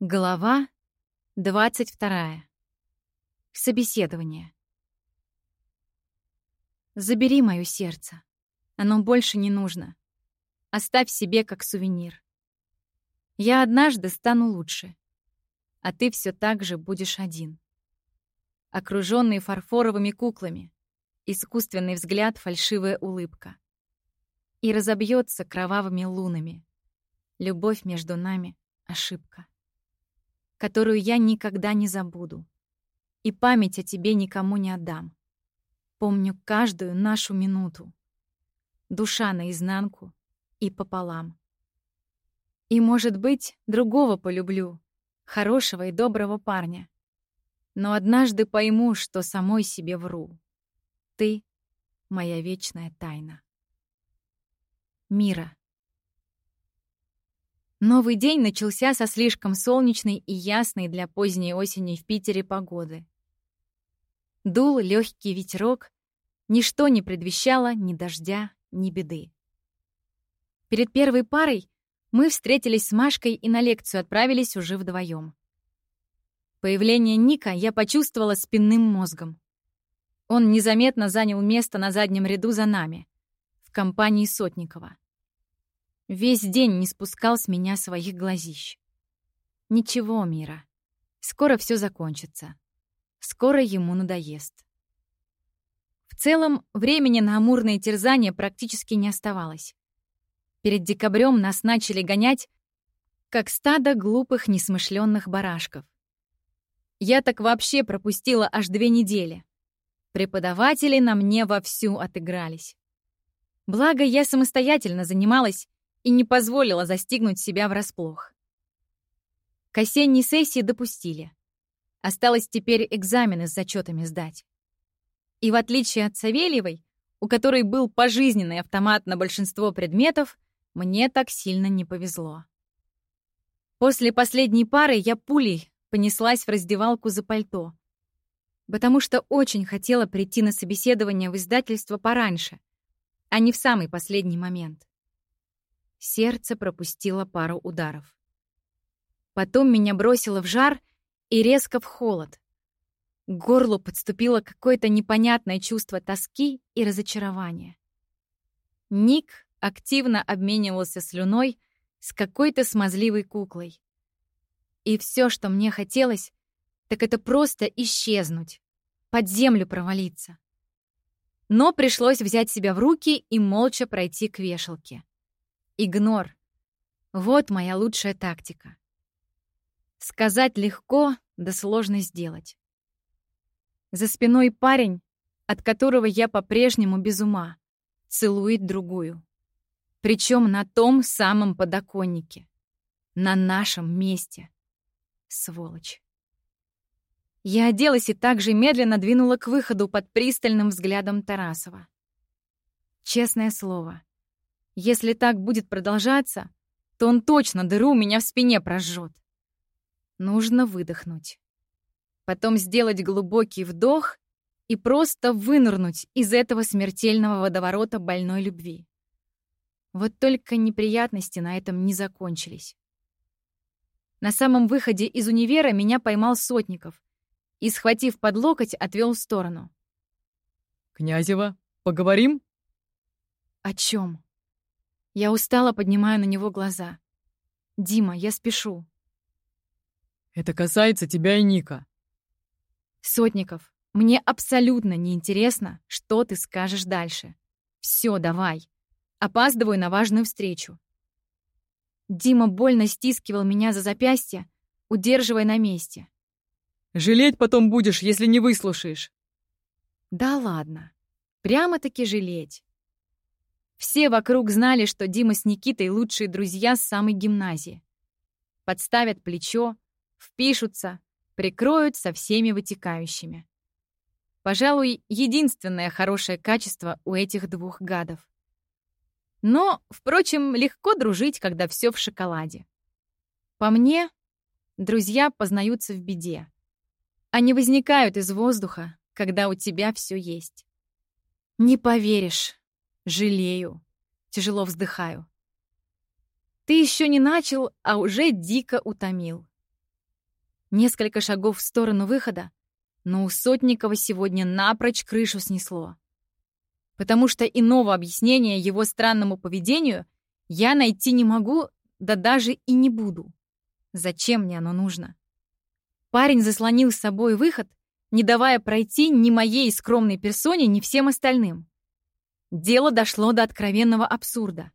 Глава 22. Собеседование. Забери моё сердце. Оно больше не нужно. Оставь себе как сувенир. Я однажды стану лучше, а ты всё так же будешь один. Окружённый фарфоровыми куклами, искусственный взгляд, фальшивая улыбка. И разобьётся кровавыми лунами. Любовь между нами — ошибка которую я никогда не забуду. И память о тебе никому не отдам. Помню каждую нашу минуту. Душа наизнанку и пополам. И, может быть, другого полюблю, хорошего и доброго парня. Но однажды пойму, что самой себе вру. Ты — моя вечная тайна. Мира. Новый день начался со слишком солнечной и ясной для поздней осени в Питере погоды. Дул легкий ветерок, ничто не предвещало ни дождя, ни беды. Перед первой парой мы встретились с Машкой и на лекцию отправились уже вдвоем. Появление Ника я почувствовала спинным мозгом. Он незаметно занял место на заднем ряду за нами, в компании Сотникова. Весь день не спускал с меня своих глазищ. Ничего, Мира. Скоро все закончится. Скоро ему надоест. В целом, времени на амурные терзания практически не оставалось. Перед декабрем нас начали гонять, как стадо глупых несмышленных барашков. Я так вообще пропустила аж две недели. Преподаватели на мне вовсю отыгрались. Благо, я самостоятельно занималась и не позволила застигнуть себя врасплох. К осенней сессии допустили. Осталось теперь экзамены с зачетами сдать. И в отличие от Савельевой, у которой был пожизненный автомат на большинство предметов, мне так сильно не повезло. После последней пары я пулей понеслась в раздевалку за пальто, потому что очень хотела прийти на собеседование в издательство пораньше, а не в самый последний момент. Сердце пропустило пару ударов. Потом меня бросило в жар и резко в холод. К горлу подступило какое-то непонятное чувство тоски и разочарования. Ник активно обменивался слюной с какой-то смазливой куклой. И все, что мне хотелось, так это просто исчезнуть, под землю провалиться. Но пришлось взять себя в руки и молча пройти к вешалке. Игнор. Вот моя лучшая тактика. Сказать легко, да сложно сделать. За спиной парень, от которого я по-прежнему без ума, целует другую. Причем на том самом подоконнике. На нашем месте. Сволочь. Я оделась и также медленно двинула к выходу под пристальным взглядом Тарасова. Честное слово, если так будет продолжаться, то он точно дыру у меня в спине прожжет. Нужно выдохнуть. Потом сделать глубокий вдох и просто вынырнуть из этого смертельного водоворота больной любви. Вот только неприятности на этом не закончились. На самом выходе из универа меня поймал Сотников и, схватив под локоть, отвел в сторону. «Князева, поговорим?» «О чем? Я устало поднимаю на него глаза. «Дима, я спешу». «Это касается тебя и Ника». «Сотников, мне абсолютно неинтересно, что ты скажешь дальше. Все, давай. Опаздываю на важную встречу». Дима больно стискивал меня за запястье, удерживая на месте. «Жалеть потом будешь, если не выслушаешь». «Да ладно. Прямо-таки жалеть. Все вокруг знали, что Дима с Никитой лучшие друзья с самой гимназии. Подставят плечо, впишутся, прикроют со всеми вытекающими. Пожалуй, единственное хорошее качество у этих двух гадов. Но, впрочем, легко дружить, когда все в шоколаде. По мне, друзья познаются в беде. Они возникают из воздуха, когда у тебя все есть. Не поверишь, Жалею. Тяжело вздыхаю. Ты еще не начал, а уже дико утомил. Несколько шагов в сторону выхода, но у Сотникова сегодня напрочь крышу снесло. Потому что иного объяснения его странному поведению я найти не могу, да даже и не буду. Зачем мне оно нужно? Парень заслонил с собой выход, не давая пройти ни моей скромной персоне, ни всем остальным. Дело дошло до откровенного абсурда.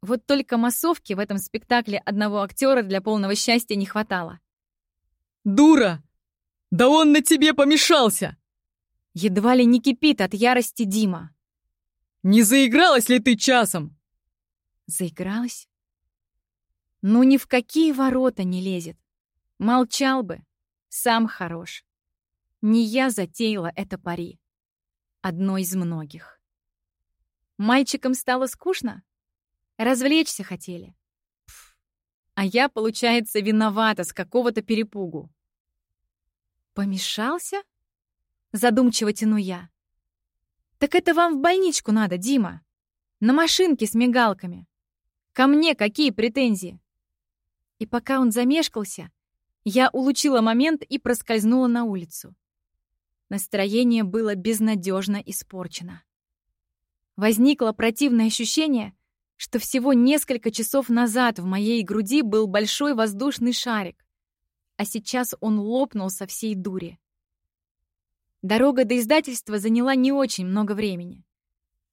Вот только массовки в этом спектакле одного актера для полного счастья не хватало. «Дура! Да он на тебе помешался!» Едва ли не кипит от ярости Дима. «Не заигралась ли ты часом?» Заигралась? Ну ни в какие ворота не лезет. Молчал бы. Сам хорош. Не я затеяла это пари. Одно из многих. Мальчикам стало скучно? Развлечься хотели? Пф. А я, получается, виновата с какого-то перепугу. Помешался? Задумчиво тяну я. Так это вам в больничку надо, Дима. На машинке с мигалками. Ко мне какие претензии? И пока он замешкался, я улучила момент и проскользнула на улицу. Настроение было безнадежно испорчено. Возникло противное ощущение, что всего несколько часов назад в моей груди был большой воздушный шарик, а сейчас он лопнул со всей дури. Дорога до издательства заняла не очень много времени.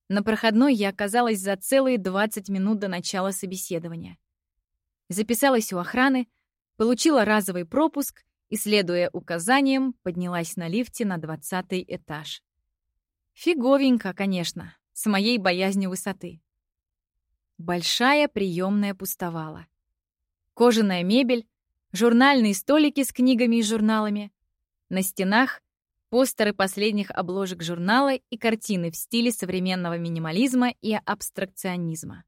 На проходной я оказалась за целые 20 минут до начала собеседования. Записалась у охраны, получила разовый пропуск и, следуя указаниям, поднялась на лифте на двадцатый этаж. Фиговенько, конечно, с моей боязнью высоты. Большая приемная пустовала. Кожаная мебель, журнальные столики с книгами и журналами. На стенах постеры последних обложек журнала и картины в стиле современного минимализма и абстракционизма.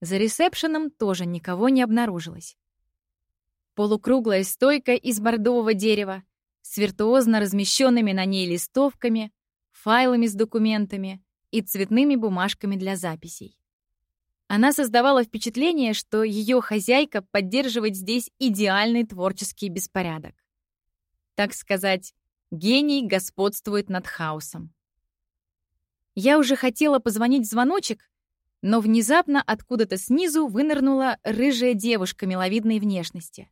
За ресепшеном тоже никого не обнаружилось. Полукруглая стойка из бордового дерева с виртуозно размещенными на ней листовками, файлами с документами и цветными бумажками для записей. Она создавала впечатление, что ее хозяйка поддерживает здесь идеальный творческий беспорядок. Так сказать, гений господствует над хаосом. Я уже хотела позвонить в звоночек, но внезапно откуда-то снизу вынырнула рыжая девушка миловидной внешности.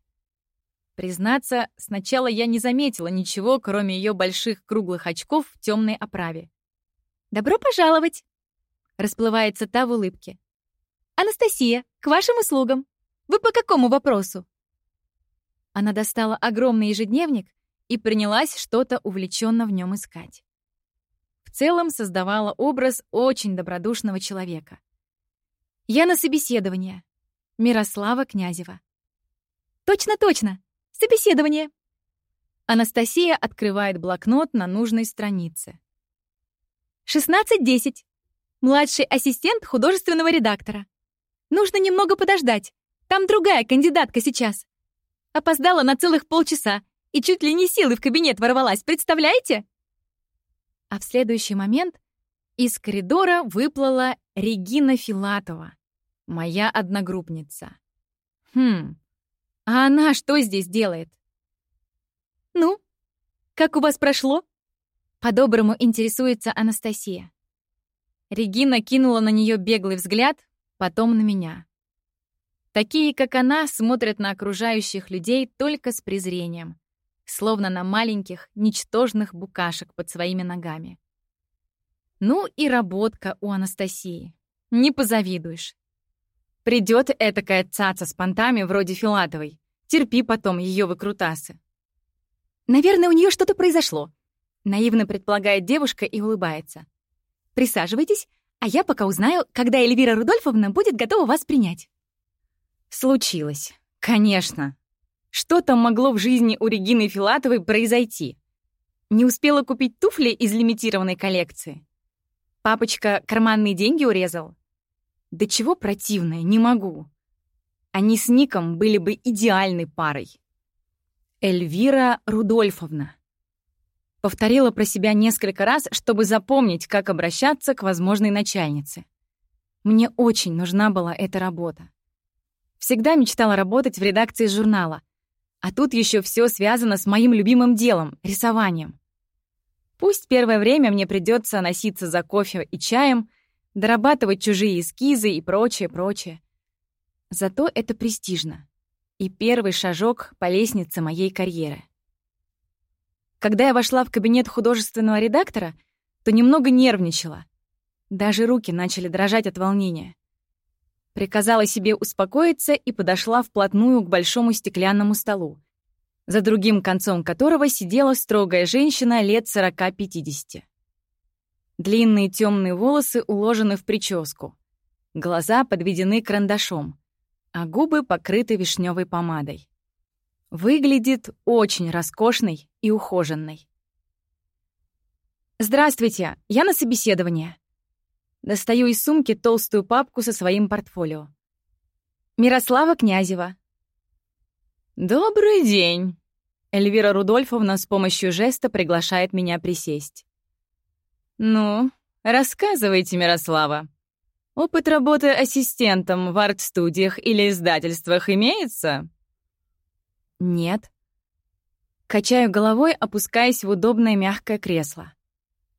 Признаться, сначала я не заметила ничего, кроме ее больших круглых очков в темной оправе. «Добро пожаловать!» Расплывается та в улыбке. «Анастасия, к вашим услугам! Вы по какому вопросу?» Она достала огромный ежедневник и принялась что-то увлеченно в нем искать. В целом создавала образ очень добродушного человека. «Я на собеседование. Мирослава Князева». «Точно-точно! Собеседование!» Анастасия открывает блокнот на нужной странице. 16.10. Младший ассистент художественного редактора. Нужно немного подождать. Там другая кандидатка сейчас. Опоздала на целых полчаса и чуть ли не силой в кабинет ворвалась, представляете? А в следующий момент из коридора выплыла Регина Филатова, моя одногруппница. Хм, а она что здесь делает? Ну, как у вас прошло? По-доброму интересуется Анастасия. Регина кинула на нее беглый взгляд, потом на меня. Такие, как она, смотрят на окружающих людей только с презрением, словно на маленьких, ничтожных букашек под своими ногами. Ну и работка у Анастасии. Не позавидуешь. Придет этакая цаца с понтами вроде Филатовой. Терпи потом ее выкрутасы. Наверное, у нее что-то произошло. Наивно предполагает девушка и улыбается. Присаживайтесь, а я пока узнаю, когда Эльвира Рудольфовна будет готова вас принять. Случилось. Конечно. Что там могло в жизни у Регины Филатовой произойти? Не успела купить туфли из лимитированной коллекции? Папочка карманные деньги урезал? Да чего противное, не могу. Они с Ником были бы идеальной парой. Эльвира Рудольфовна. Повторила про себя несколько раз, чтобы запомнить, как обращаться к возможной начальнице. Мне очень нужна была эта работа. Всегда мечтала работать в редакции журнала, А тут еще все связано с моим любимым делом — рисованием. Пусть первое время мне придется носиться за кофе и чаем, дорабатывать чужие эскизы и прочее, прочее. Зато это престижно. И первый шажок по лестнице моей карьеры. Когда я вошла в кабинет художественного редактора, то немного нервничала. Даже руки начали дрожать от волнения. Приказала себе успокоиться и подошла вплотную к большому стеклянному столу, за другим концом которого сидела строгая женщина лет 40-50. Длинные темные волосы уложены в прическу, глаза подведены карандашом, а губы покрыты вишневой помадой. Выглядит очень роскошной и ухоженной. «Здравствуйте, я на собеседование». Достаю из сумки толстую папку со своим портфолио. Мирослава Князева. «Добрый день!» Эльвира Рудольфовна с помощью жеста приглашает меня присесть. «Ну, рассказывайте, Мирослава. Опыт работы ассистентом в арт-студиях или издательствах имеется?» «Нет». Качаю головой, опускаясь в удобное мягкое кресло.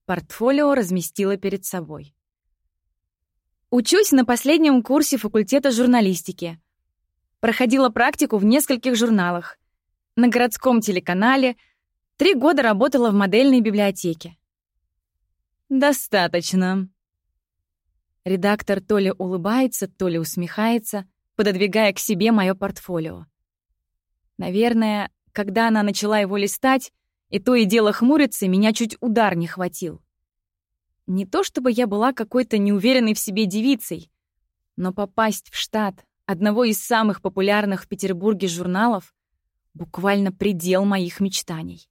Портфолио разместила перед собой. Учусь на последнем курсе факультета журналистики. Проходила практику в нескольких журналах. На городском телеканале. Три года работала в модельной библиотеке. «Достаточно». Редактор то ли улыбается, то ли усмехается, пододвигая к себе мое портфолио. Наверное, когда она начала его листать, и то и дело хмурится, меня чуть удар не хватил. Не то чтобы я была какой-то неуверенной в себе девицей, но попасть в штат одного из самых популярных в Петербурге журналов — буквально предел моих мечтаний.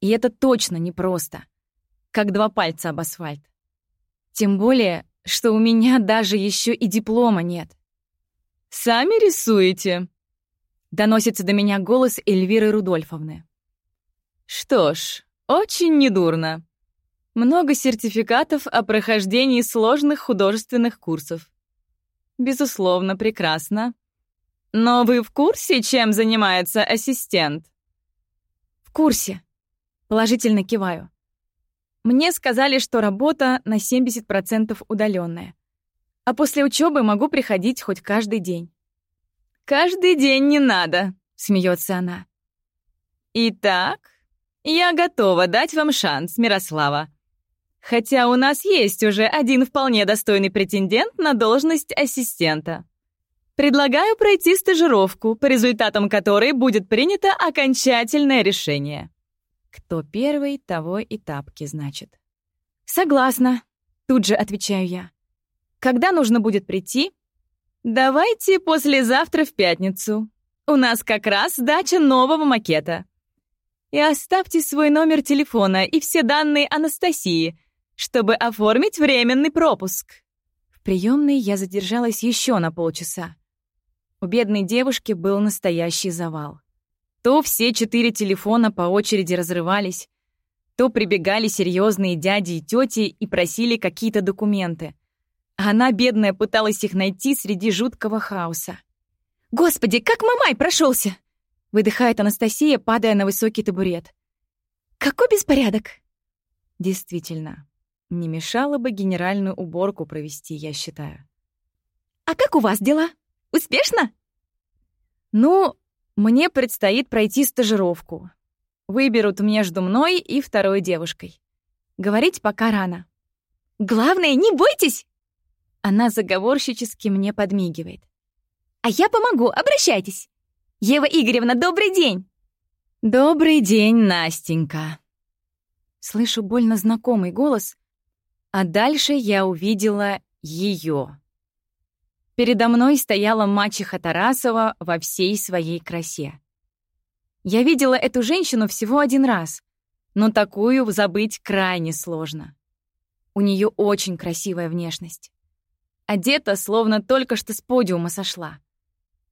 И это точно непросто, как два пальца об асфальт. Тем более, что у меня даже еще и диплома нет. «Сами рисуете?» — доносится до меня голос Эльвиры Рудольфовны. «Что ж, очень недурно много сертификатов о прохождении сложных художественных курсов. Безусловно, прекрасно. Но вы в курсе, чем занимается ассистент? В курсе. Положительно киваю. Мне сказали, что работа на 70% удаленная. А после учебы могу приходить хоть каждый день. «Каждый день не надо», — смеется она. «Итак, я готова дать вам шанс, Мирослава. Хотя у нас есть уже один вполне достойный претендент на должность ассистента. Предлагаю пройти стажировку, по результатам которой будет принято окончательное решение. Кто первый, того и тапки, значит. Согласна, тут же отвечаю я. Когда нужно будет прийти? Давайте послезавтра в пятницу. У нас как раз дача нового макета. И оставьте свой номер телефона и все данные Анастасии — чтобы оформить временный пропуск. В приемной я задержалась еще на полчаса. У бедной девушки был настоящий завал. То все четыре телефона по очереди разрывались, то прибегали серьезные дяди и тети и просили какие-то документы. Она, бедная, пыталась их найти среди жуткого хаоса. «Господи, как Мамай прошелся! выдыхает Анастасия, падая на высокий табурет. «Какой беспорядок!» Действительно, не мешало бы генеральную уборку провести, я считаю. «А как у вас дела? Успешно?» «Ну, мне предстоит пройти стажировку. Выберут между мной и второй девушкой. Говорить пока рано». «Главное, не бойтесь!» Она заговорщически мне подмигивает. «А я помогу, обращайтесь! Ева Игоревна, добрый день!» «Добрый день, Настенька!» Слышу больно знакомый голос, а дальше я увидела ее. Передо мной стояла мачеха Тарасова во всей своей красе. Я видела эту женщину всего один раз, но такую забыть крайне сложно. У нее очень красивая внешность. Одета, словно только что с подиума сошла.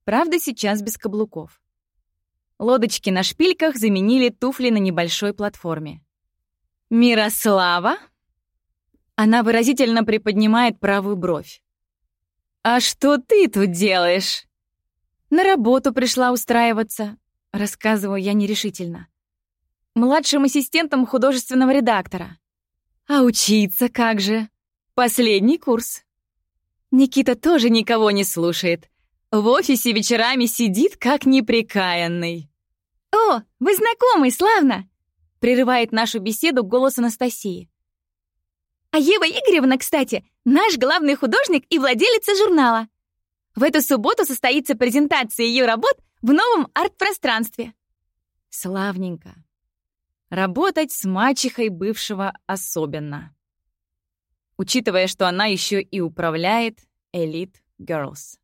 Правда, сейчас без каблуков. Лодочки на шпильках заменили туфли на небольшой платформе. «Мирослава?» Она выразительно приподнимает правую бровь. «А что ты тут делаешь?» «На работу пришла устраиваться», — Рассказываю я нерешительно. Младшим ассистентом художественного редактора. А учиться как же? Последний курс. Никита тоже никого не слушает. В офисе вечерами сидит, как неприкаянный. «О, вы знакомы, славно!» — прерывает нашу беседу голос Анастасии. «А Ева Игоревна, кстати, наш главный художник и владелица журнала. В эту субботу состоится презентация ее работ в новом арт-пространстве». Славненько. Работать с мачехой бывшего особенно. Учитывая, что она еще и управляет Elite Girls.